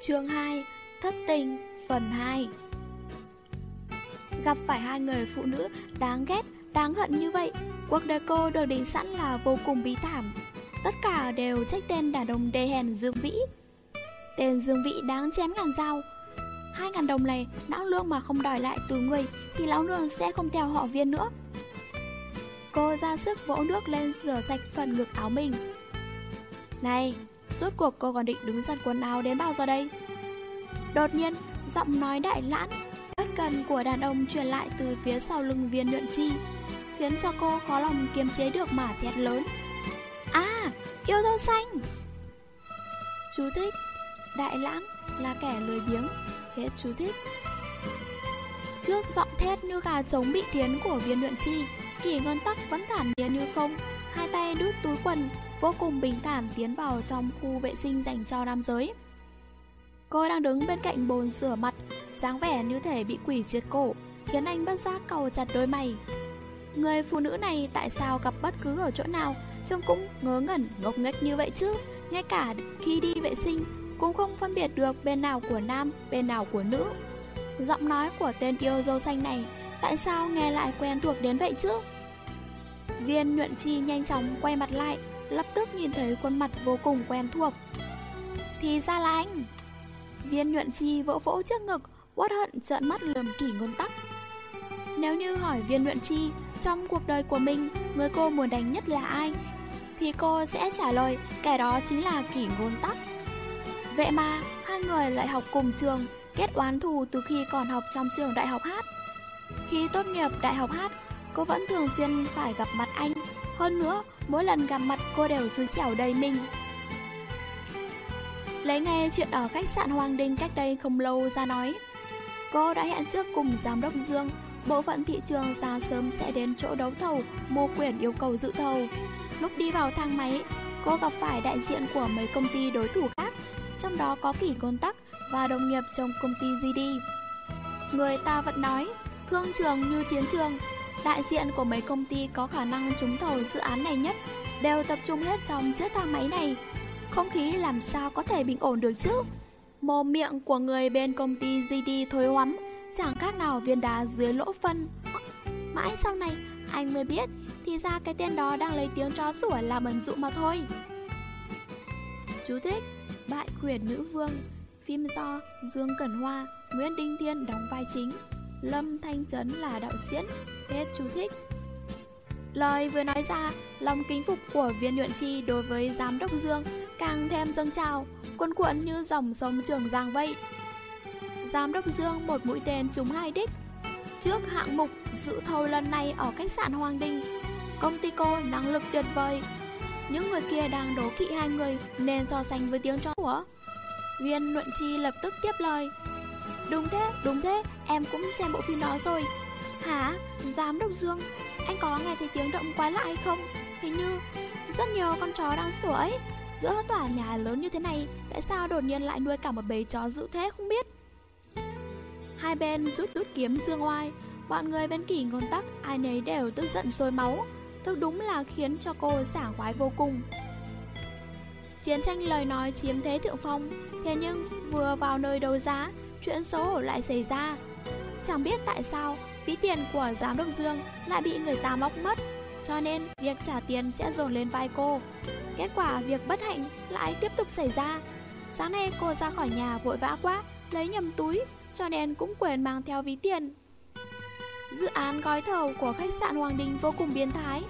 Chương 2 Thất tình Phần 2 Gặp phải hai người phụ nữ đáng ghét, đáng hận như vậy Cuộc đời cô được định sẵn là vô cùng bí thảm. Tất cả đều trách tên đàn ông đề hèn Dương Vĩ. Tên Dương Vĩ đáng chém ngàn dao. Hai ngàn đồng này lão lương mà không đòi lại từ người Thì lão lương sẽ không theo họ viên nữa. Cô ra sức vỗ nước lên rửa sạch phần ngực áo mình. Này, rốt cuộc cô còn định đứng giặt quần áo đến bao giờ đây? Đột nhiên, giọng nói đại lãn, bất cần của đàn ông truyền lại từ phía sau lưng viên nhuận chi Khiến cho cô khó lòng kiềm chế được mà thét lớn. À, yêu thơ xanh! Chú thích Đại lãn là kẻ lười biếng. Hết chú thích. Trước giọng thét như gà trống bị thiến của viên nhuận chi Kỳ ngân tắc vẫn thản nhiên như không. Hai tay đút túi quần Vô cùng bình thản tiến vào trong khu vệ sinh dành cho nam giới. Cô đang đứng bên cạnh bồn rửa mặt, dáng vẻ như thể bị quỷ diệt cổ, Khiến anh bất giác cầu chặt đôi mày. Người phụ nữ này tại sao gặp bất cứ ở chỗ nào Trông cũng ngớ ngẩn, ngốc nghếch như vậy chứ? Ngay cả khi đi vệ sinh, Cũng không phân biệt được bên nào của nam, Bên nào của nữ. Giọng nói của tên yêu dâu xanh này, Tại sao nghe lại quen thuộc đến vậy chứ? Viên nhuận chi nhanh chóng quay mặt lại Lập tức nhìn thấy khuôn mặt vô cùng quen thuộc. Thì ra là anh. Viên nhuận chi vỗ vỗ trước ngực, Uất hận trợn mắt lườm kỷ ngôn tắc. Nếu như hỏi viên nhuận chi, Trong cuộc đời của mình, Người cô muốn đánh nhất là ai, Thì cô sẽ trả lời, Kẻ đó chính là kỷ ngôn tắc. Vậy mà, hai người lại học cùng trường, Kết oán thù từ khi còn học trong trường đại học hát. Khi tốt nghiệp đại học hát, Cô vẫn thường xuyên phải gặp mặt anh. Hơn nữa, mỗi lần gặp mặt cô đều xui xẻo đầy mình. Lấy nghe chuyện ở khách sạn Hoàng Đinh cách đây không lâu ra nói, Cô đã hẹn trước cùng giám đốc Dương, Bộ phận thị trường ra sớm sẽ đến chỗ đấu thầu, Mua quyển yêu cầu dự thầu. Lúc đi vào thang máy, Cô gặp phải đại diện của mấy công ty đối thủ khác, Trong đó có kỷ công tắc Và đồng nghiệp trong công ty GD Người ta vẫn nói, Thương trường như chiến trường Đại diện của mấy công ty có khả năng trúng thầu dự án này nhất Đều tập trung hết trong chiếc thang máy này. Không khí làm sao có thể bình ổn được chứ? Mồm miệng của người bên công ty GD thối hoắm, Chẳng khác nào viên đá dưới lỗ phân. Mãi sau này, anh mới biết, Thì ra cái tên đó đang lấy tiếng chó sủa làm ẩn dụ mà thôi. Chú thích, Bại quyền nữ vương, Phim do Dương Cẩn Hoa, Nguyễn Đinh Thiên đóng vai chính. Lâm Thanh Trấn là đạo diễn, Hết chú thích. Lời vừa nói ra, Lòng kính phục của viên nhuận chi đối với giám đốc Dương Càng thêm dâng trào Cuốn cuộn như dòng sông Trường Giang vậy. Giám đốc Dương một mũi tên trúng hai đích. Trước hạng mục dự thầu lần này ở khách sạn Hoàng Đình, Công ty cô năng lực tuyệt vời. Những người kia đang đố kỵ hai người Nên so sánh với tiếng chó của. Viên Luận Chi lập tức tiếp lời. Đúng thế, đúng thế, em cũng xem bộ phim đó rồi. Hả? Giám đốc Dương Anh có nghe thấy tiếng động quái lạ hay không? Hình như rất nhiều con chó đang sủa ấy. Giữa tòa nhà lớn như thế này Tại sao đột nhiên lại nuôi cả một bầy chó dữ thế không biết? Hai bên rút rút kiếm dương oai Bọn người bên kỷ ngôn tắc Ai nấy đều tức giận sôi máu. Thực đúng là khiến cho cô sảng khoái vô cùng. Chiến tranh lời nói chiếm thế thượng phong Thế nhưng vừa vào nơi đấu giá Chuyện xấu hổ lại xảy ra. Chẳng biết tại sao Ví tiền của giám đốc Dương lại bị người ta móc mất, Cho nên việc trả tiền sẽ dồn lên vai cô. Kết quả việc bất hạnh lại tiếp tục xảy ra. Sáng nay cô ra khỏi nhà vội vã quá, Lấy nhầm túi, Cho nên cũng quên mang theo ví tiền. Dự án gói thầu của khách sạn Hoàng Đình vô cùng biến thái.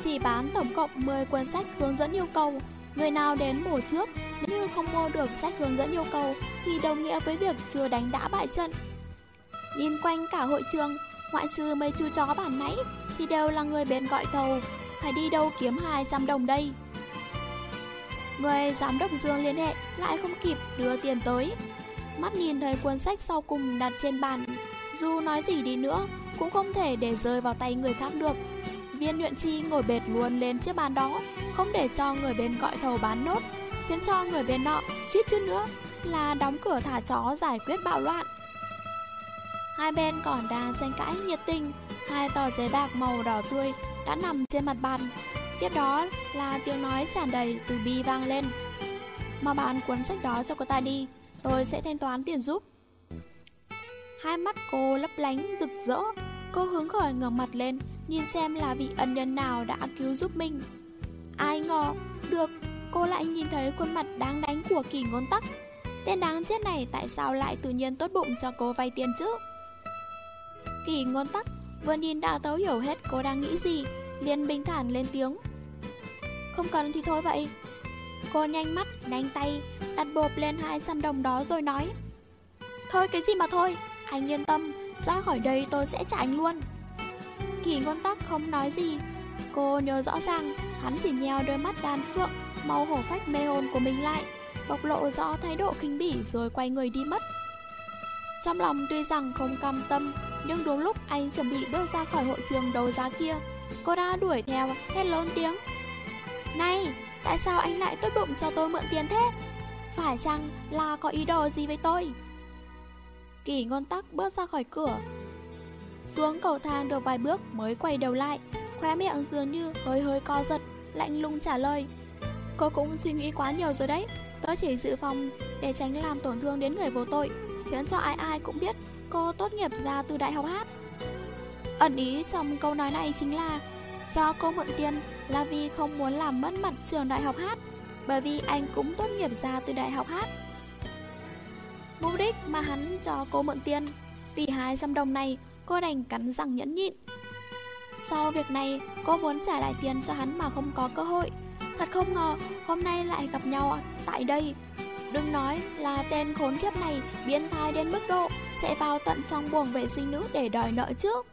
Chỉ bán tổng cộng 10 cuốn sách hướng dẫn yêu cầu, Người nào đến mổ trước nếu không mua được sách hướng dẫn yêu cầu, Thì đồng nghĩa với việc chưa đánh đã bại trận. Liên quanh cả hội trường, Ngoại trừ mấy chú chó bản nãy, Thì đều là người bên gọi thầu Phải đi đâu kiếm 200 đồng đây? Người giám đốc Dương liên hệ, Lại không kịp đưa tiền tới. Mắt nhìn thấy cuốn sách sau cùng đặt trên bàn, Dù nói gì đi nữa, Cũng không thể để rơi vào tay người khác được. Viên luyện chi ngồi bệt luôn lên chiếc bàn đó, Không để cho người bên gọi thầu bán nốt. Khiến cho người bên nọ suýt chút nữa Là đóng cửa thả chó giải quyết bạo loạn Hai bên còn đang tranh cãi nhiệt tình Hai tờ giấy bạc màu đỏ tươi đã nằm trên mặt bàn Tiếp đó là tiếng nói tràn đầy từ bi vang lên Mà bạn cuốn sách đó cho cô ta đi tôi sẽ thanh toán tiền giúp. Hai mắt cô lấp lánh rực rỡ, cô hướng khởi ngẩng mặt lên, nhìn xem là vị ân nhân nào đã cứu giúp mình. Ai ngờ, được, cô lại nhìn thấy khuôn mặt đáng đánh của kỳ ngôn tắc. Tên đáng chết này tại sao lại tự nhiên tốt bụng cho cô vay tiền chứ? Kỳ ngôn tắc vừa nhìn đã tấu hiểu hết cô đang nghĩ gì, liền bình thản lên tiếng. Không cần thì thôi vậy. Cô nhanh mắt, nhanh tay, đặt bộp lên 200 đồng đó rồi nói. Thôi cái gì mà thôi, anh yên tâm, ra khỏi đây tôi sẽ trả anh luôn. Kỳ ngôn tắc không nói gì, cô nhớ rõ ràng hắn chỉ nheo đôi mắt đàn phượng, màu hổ phách mê hồn của mình lại, bộc lộ rõ thái độ khinh bỉ rồi quay người đi mất. Trong lòng tuy rằng không cam tâm, nhưng đúng lúc anh chuẩn bị bước ra khỏi hội trường đấu giá kia, cô đã đuổi theo, hét lớn tiếng. Này, tại sao anh lại tốt bụng cho tôi mượn tiền thế? Phải chăng là có ý đồ gì với tôi? Kỳ ngôn tắc bước ra khỏi cửa Xuống cầu thang được vài bước mới quay đầu lại Khóe miệng dường như hơi hơi co giật Lạnh lùng trả lời Cô cũng suy nghĩ quá nhiều rồi đấy. Tôi chỉ dự phòng để tránh làm tổn thương đến người vô tội, Khiến cho ai ai cũng biết cô tốt nghiệp ra từ đại học hát. Ẩn ý trong câu nói này chính là Cho cô mượn tiền là vì không muốn làm mất mặt trường đại học hát, Bởi vì anh cũng tốt nghiệp ra từ đại học hát. Mục đích mà hắn cho cô mượn tiền, Vì 200 đồng này cô đành cắn răng nhẫn nhịn. Sau việc này, cô muốn trả lại tiền cho hắn mà không có cơ hội. Thật không ngờ, hôm nay lại gặp nhau tại đây, Đừng nói là tên khốn kiếp này biến thái đến mức độ Sẽ vào tận trong buồng vệ sinh nữ để đòi nợ trước.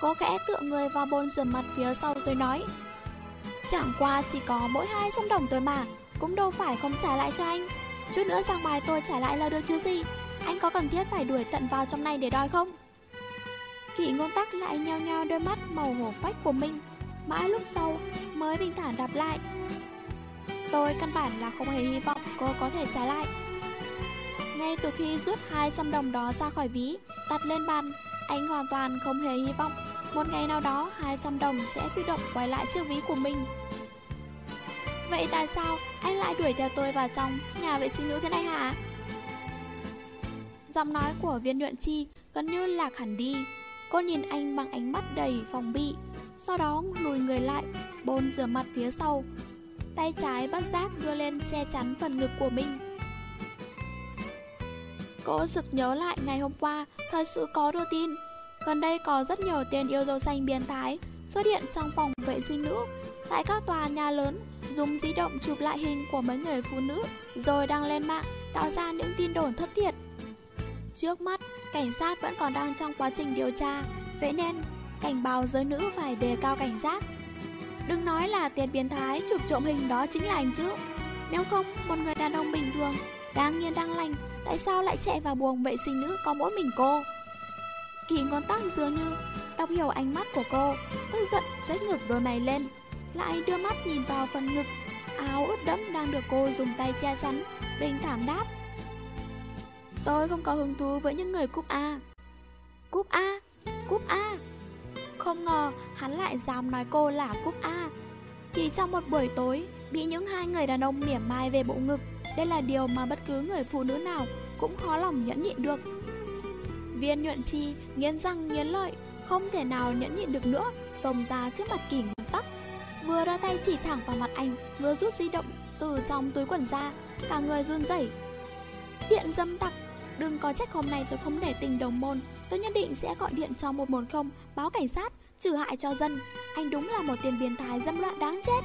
Cô kẽ tựa người vào bồn rửa mặt phía sau rồi nói, Chẳng qua chỉ có mỗi 200 đồng thôi mà, Cũng đâu phải không trả lại cho anh. Chút nữa sang bài tôi trả lại là được chứ gì? Anh có cần thiết phải đuổi tận vào trong này để đòi không? Kỷ ngôn tắc lại nheo nheo đôi mắt màu hổ phách của mình. Mãi lúc sau mới bình thản đáp lại. Tôi căn bản là không hề hy vọng cô có thể trả lại. Ngay từ khi rút 200 đồng đó ra khỏi ví, Đặt lên bàn, Anh hoàn toàn không hề hy vọng Một ngày nào đó 200 đồng sẽ tự động quay lại chiếc ví của mình. Vậy tại sao anh lại đuổi theo tôi vào trong nhà vệ sinh nữ thế này hả? Giọng nói của viên nhuận chi gần như lạc hẳn đi Cô nhìn anh bằng ánh mắt đầy phòng bị. Sau đó lùi người lại Bôn rửa mặt phía sau. Tay trái bất giác đưa lên che chắn phần ngực của mình. Cô sực nhớ lại ngày hôm qua Thật sự có đưa tin. Gần đây có rất nhiều tiền yêu dâu xanh biến thái Xuất hiện trong phòng vệ sinh nữ. Tại các tòa nhà lớn dùng di động chụp lại hình của mấy người phụ nữ rồi đăng lên mạng tạo ra những tin đồn thất thiệt. Trước mắt, cảnh sát vẫn còn đang trong quá trình điều tra, vậy nên cảnh báo giới nữ phải đề cao cảnh giác. Đừng nói là tiền biến thái chụp trộm hình đó chính là anh chứ. Nếu không, một người đàn ông bình thường, đang nhiên đang lành, tại sao lại chạy vào buồng vệ sinh nữ có mỗi mình cô? Kỳ ngón tắc dường như đọc hiểu ánh mắt của cô, tức giận rách ngực đôi mày lên, lại đưa mắt nhìn vào phần ngực áo ướt đẫm đang được cô dùng tay che chắn bình thản đáp tôi không có hứng thú với những người cúp a cúp a cúp a không ngờ hắn lại dám nói cô là cúc a. Chỉ trong một buổi tối, bị những hai người đàn ông mỉa mai về bộ ngực, đây là điều mà bất cứ người phụ nữ nào cũng khó lòng nhẫn nhịn được. Viên nhuận chi nghiến răng nghiến lợi, không thể nào nhẫn nhịn được nữa, xông ra trước mặt kỷ Vừa ra tay chỉ thẳng vào mặt anh, Vừa rút di động từ trong túi quần ra, Cả người run rẩy. Điện dâm tặc, Đừng có trách hôm nay tôi không để tình đồng môn. Tôi nhất định sẽ gọi điện cho 110 Báo cảnh sát Trừ hại cho dân. Anh đúng là một tiền biến thái dâm loạn đáng chết.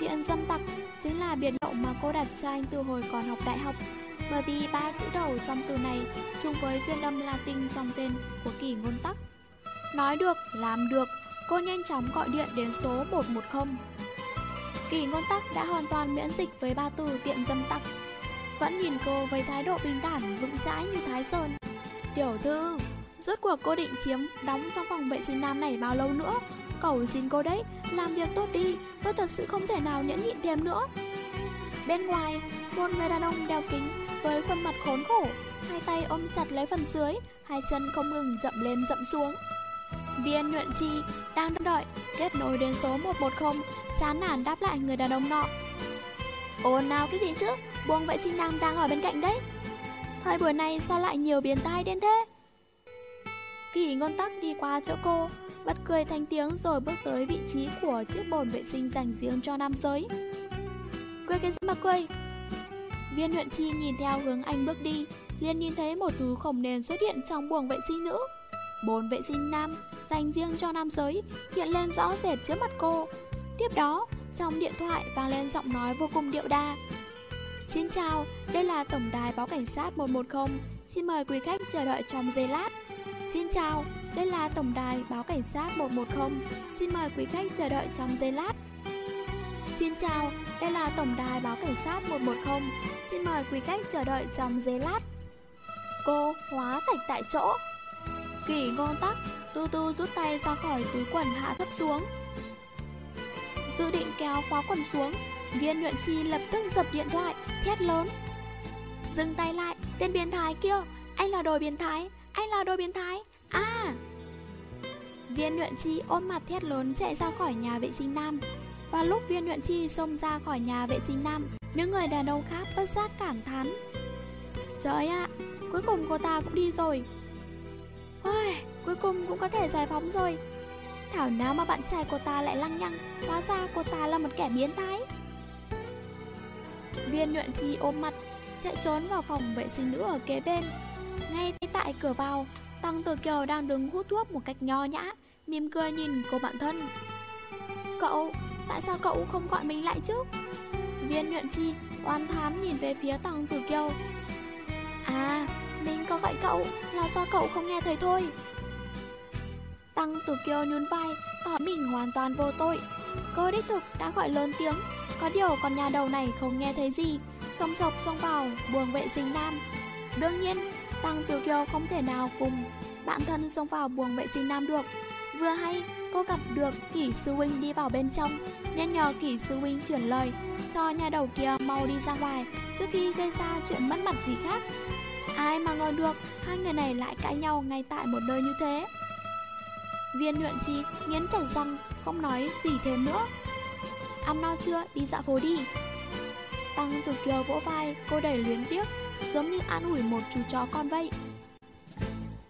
Điện dâm tặc Chính là biệt hiệu mà cô đặt cho anh từ hồi còn học đại học. Bởi vì ba chữ đầu trong từ này chung với phiên âm Latin trong tên của kỳ ngôn tắc. Nói được, làm được Cô nhanh chóng gọi điện đến số 110 Kỳ ngôn tắc đã hoàn toàn miễn dịch với ba từ tiện dâm tặc. Vẫn nhìn cô với thái độ bình thản vững chãi như Thái Sơn. Tiểu thư, Rốt cuộc cô định chiếm đóng trong phòng vệ sinh nam này bao lâu nữa? Cầu xin cô đấy, Làm việc tốt đi, Tôi thật sự không thể nào nhẫn nhịn thêm nữa. Bên ngoài, Một người đàn ông đeo kính Với khuôn mặt khốn khổ, Hai tay ôm chặt lấy phần dưới, Hai chân không ngừng dậm lên dậm xuống. Viên nhuận chi đang đợi, kết nối đến số 110 chán nản đáp lại người đàn ông nọ. Ồn nào cái gì chứ? Buông vệ sinh nam đang ở bên cạnh đấy. Hai buổi này sao lại nhiều biến tai đến thế? Kỳ ngôn tắc đi qua chỗ cô Bật cười thành tiếng rồi bước tới vị trí của chiếc bồn vệ sinh dành riêng cho nam giới. Cười cái gì mà cười? Viên huyện chi nhìn theo hướng anh bước đi liền nhìn thấy một thứ không nên xuất hiện trong buồng vệ sinh nữ. Bồn vệ sinh nam dành riêng cho nam giới hiện lên rõ rệt trước mặt cô. Tiếp đó, trong điện thoại vang lên giọng nói vô cùng điệu đà. Xin chào, đây là Tổng đài báo cảnh sát 110 Xin mời quý khách chờ đợi trong giây lát. Xin chào, đây là Tổng đài báo cảnh sát 110 Xin mời quý khách chờ đợi trong giây lát. Xin chào, đây là Tổng đài báo cảnh sát 110 Xin mời quý khách chờ đợi trong giây lát. Cô hóa thạch tại chỗ. Kỳ ngôn tắc tu tu rút tay ra khỏi túi quần hạ thấp xuống. Dự định kéo khóa quần xuống. Viên nhuận chi lập tức dập điện thoại Thét lớn. Dừng tay lại Tên biến thái kia Anh là đồ biến thái Anh là đồ biến thái. À! Viên nhuận chi ôm mặt thét lớn chạy ra khỏi nhà vệ sinh nam. Và lúc viên nhuận chi xông ra khỏi nhà vệ sinh nam Những người đàn ông khác bất giác cảm thán. Trời ạ Cuối cùng cô ta cũng đi rồi. Ôi, Cuối cùng cũng có thể giải phóng rồi. Thảo nào mà bạn trai cô ta lại lăng nhăng Hóa ra cô ta là một kẻ biến thái. Viên nhuận chi ôm mặt Chạy trốn vào phòng vệ sinh nữ ở kế bên. Ngay tại cửa vào Tăng Tử Kiều đang đứng hút thuốc một cách nho nhã Mỉm cười nhìn cô bạn thân. Cậu, tại sao cậu không gọi mình lại chứ? Viên nhuận chi oan thán nhìn về phía Tăng Tử Kiều. À, mình có gọi cậu là do cậu không nghe thấy thôi. Tăng Tử Kiều nhún vai Tỏ mình hoàn toàn vô tội. Cô đích thực đã gọi lớn tiếng có điều con nhà đầu này không nghe thấy gì. Xông sộc xông vào buồng vệ sinh nam. Đương nhiên, Tăng Tiểu Kiều không thể nào cùng Bạn thân xông vào buồng vệ sinh nam được. Vừa hay, cô gặp được kỷ sư huynh đi vào bên trong Nên nhờ kỷ sư huynh chuyển lời, Cho nhà đầu kia mau đi ra ngoài, Trước khi gây ra chuyện mất mặt gì khác. Ai mà ngờ được, Hai người này lại cãi nhau ngay tại một nơi như thế. Viên nhuận chi nghiến chặt răng, Không nói gì thêm nữa. Ăn no chưa? Đi dạo phố đi. Tăng từ kiều vỗ vai Cô đẩy luyến tiếc Giống như an ủi một chú chó con vậy.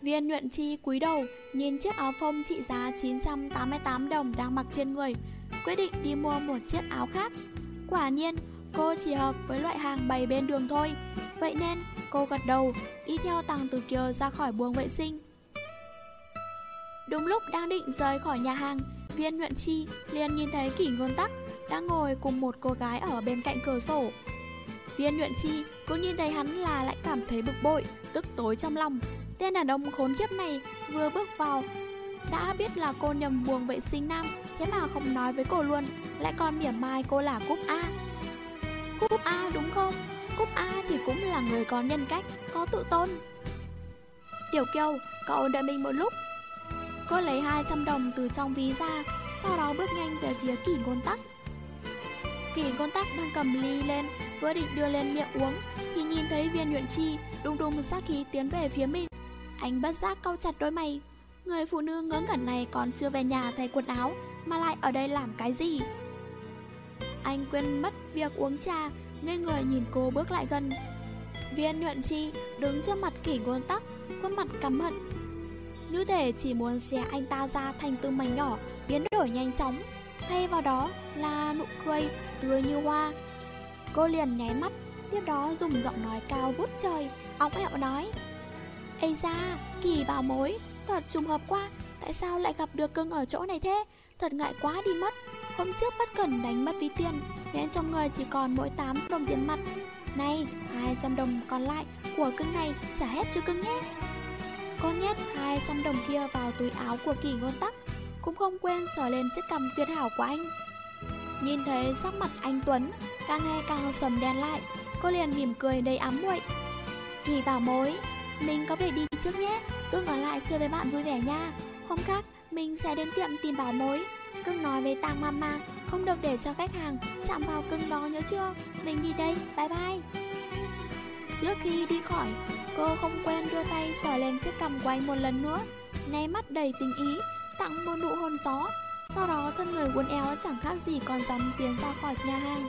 Viên nhuận chi cúi đầu Nhìn chiếc áo phông trị giá 988 đồng đang mặc trên người Quyết định đi mua một chiếc áo khác. Quả nhiên cô chỉ hợp với loại hàng bày bên đường thôi. Vậy nên cô gật đầu Đi theo Tăng Từ Kiều ra khỏi buồng vệ sinh. Đúng lúc đang định rời khỏi nhà hàng, viên nhuận chi liền nhìn thấy kỷ ngôn tắc đang ngồi cùng một cô gái ở bên cạnh cửa sổ. Viên nhuận chi cũng nhìn thấy hắn là lại cảm thấy bực bội, tức tối trong lòng. Tên đàn ông khốn kiếp này vừa bước vào đã biết là cô nhầm buồng vệ sinh nam, thế mà không nói với cô luôn, lại còn mỉa mai cô là cúp A. cúp A đúng không? cúp A thì cũng là người có nhân cách, có tự tôn. Tiểu Kiều, cậu đợi mình một lúc, Cô lấy 200 đồng từ trong ví ra Sau đó bước nhanh về phía kỷ ngôn tắc Kỷ con tắc đang cầm ly lên, Vừa định đưa lên miệng uống, Thì nhìn thấy viên nhuận chi đung đung sát khí tiến về phía mình. Anh bất giác cau chặt đôi mày. Người phụ nữ ngớ ngẩn này còn chưa về nhà thay quần áo, Mà lại ở đây làm cái gì? Anh quên mất việc uống trà, Ngây người nhìn cô bước lại gần. Viên nhuận chi đứng trước mặt kỷ ngôn tắc, Khuôn mặt căm hận. Như thể chỉ muốn xé anh ta ra thành từng mảnh nhỏ, Biến đổi nhanh chóng. Thay vào đó là nụ cười tươi như hoa. Cô liền nháy mắt Tiếp đó dùng giọng nói cao vút trời Óng ẹo nói Ây ra, kỳ bảo mối Thật trùng hợp quá Tại sao lại gặp được cưng ở chỗ này thế? Thật ngại quá đi mất. Hôm trước bất cần đánh mất ví tiền Nên trong người chỉ còn mỗi 8 đồng tiền mặt. Này, 200 đồng còn lại Của cưng này trả hết cho cưng nhé. Cô nhét 200 đồng kia vào túi áo của kỳ ngôn tắc Cũng không quên sờ lên chiếc cằm tuyệt hảo của anh. Nhìn thấy sắc mặt anh Tuấn Càng ngày càng sầm đen lại Cô liền mỉm cười đầy ám muội. Kỳ bảo mối Mình có thể đi trước nhé Cưng ở lại chơi với bạn vui vẻ nha. Hôm khác mình sẽ đến tiệm tìm bảo mối. Cưng nói với Tàng Mama Không được để cho khách hàng chạm vào cưng đó nhớ chưa? Mình đi đây, bye bye. Trước khi đi khỏi, cô không quên đưa tay sờ lên chiếc cằm của anh một lần nữa, né mắt đầy tình ý, tặng một nụ hôn gió. Sau đó, thân người uốn éo chẳng khác gì còn rắn tiến ra khỏi nhà hàng.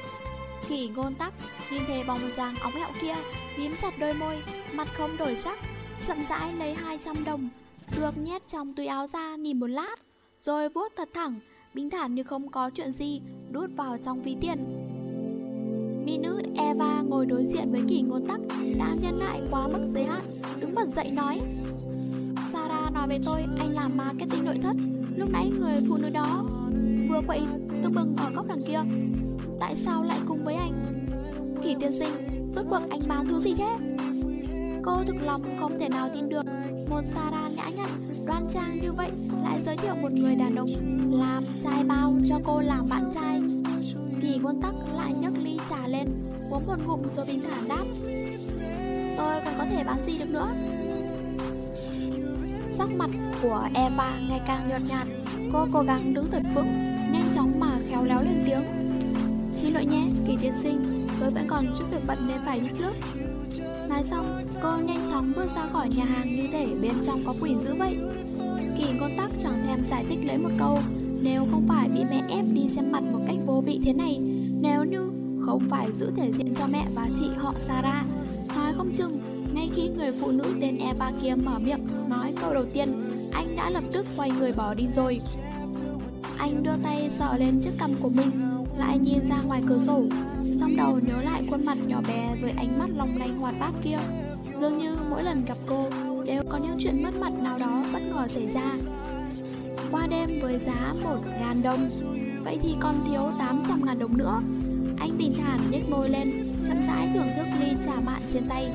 Kỷ ngôn tắc, nhìn thấy bóng dáng óng hẹo kia Miếm chặt đôi môi, Mặt không đổi sắc, Chậm rãi lấy 200 đồng, Được nhét trong túi áo ra nhìn một lát, Rồi vuốt thật thẳng, Bình thản như không có chuyện gì, Đút vào trong ví tiền Mỹ nữ Eva ngồi đối diện với kỷ ngôn tắc, Đã nhân lại quá mức giới hạn, Đứng bật dậy nói, Sarah nói với tôi anh làm marketing nội thất Lúc nãy người phụ nữ đó Vừa quậy tôi bừng ở góc đằng kia. Tại sao lại cùng với anh? Kỳ tiên sinh, Rốt cuộc anh bán thứ gì thế? Cô thực lòng không thể nào tin được. Một Sarah nhã nhặn, Đoan trang như vậy Lại giới thiệu một người đàn ông Làm trai bao cho cô làm bạn trai. Kỳ quân tắc lại nhấc ly trà lên, Uống một ngụm rồi bình thản đáp. Tôi còn có thể bán gì được nữa? Sắc mặt của Eva ngày càng nhợt nhạt. Cô cố gắng đứng thật vững Nhanh chóng mà khéo léo lên tiếng. Xin lỗi nhé, kỳ tiên sinh Tôi vẫn còn chút việc bận nên phải đi trước. Nói xong, cô nhanh chóng bước ra khỏi nhà hàng như để bên trong có quỷ dữ vậy. Kỳ ngôn tắc chẳng thèm giải thích lấy một câu Nếu không phải bị mẹ ép đi xem mặt một cách vô vị thế này Nếu như không phải giữ thể diện cho mẹ và chị họ Sarah Nói không chừng, khi người phụ nữ tên Eva kia mở miệng nói câu đầu tiên, Anh đã lập tức quay người bỏ đi rồi. Anh đưa tay sờ lên chiếc cằm của mình, Lại nhìn ra ngoài cửa sổ, Trong đầu nhớ lại khuôn mặt nhỏ bé với ánh mắt long lanh hoạt bát kia. Dường như mỗi lần gặp cô, Đều có những chuyện mất mặt nào đó bất ngờ xảy ra. Qua đêm với giá 1.000 đồng, Vậy thì còn thiếu 800.000 đồng nữa. Anh bình thản nhếch môi lên, Chậm rãi thưởng thức ly trà mạn trên tay.